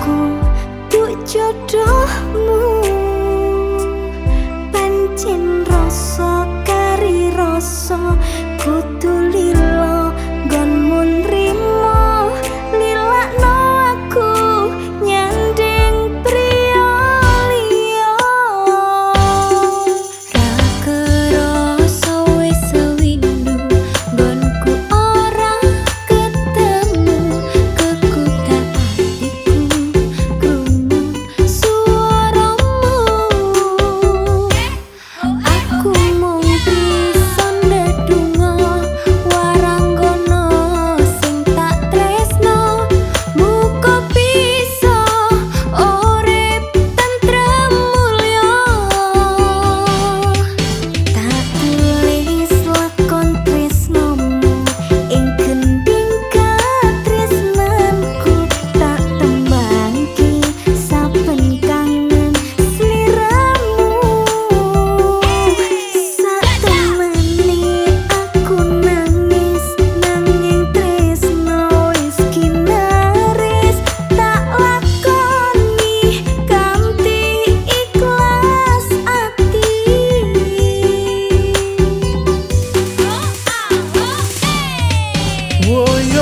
aku tuh jodohmu. Pancen rasa kari rasa kutulilah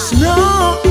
mili ono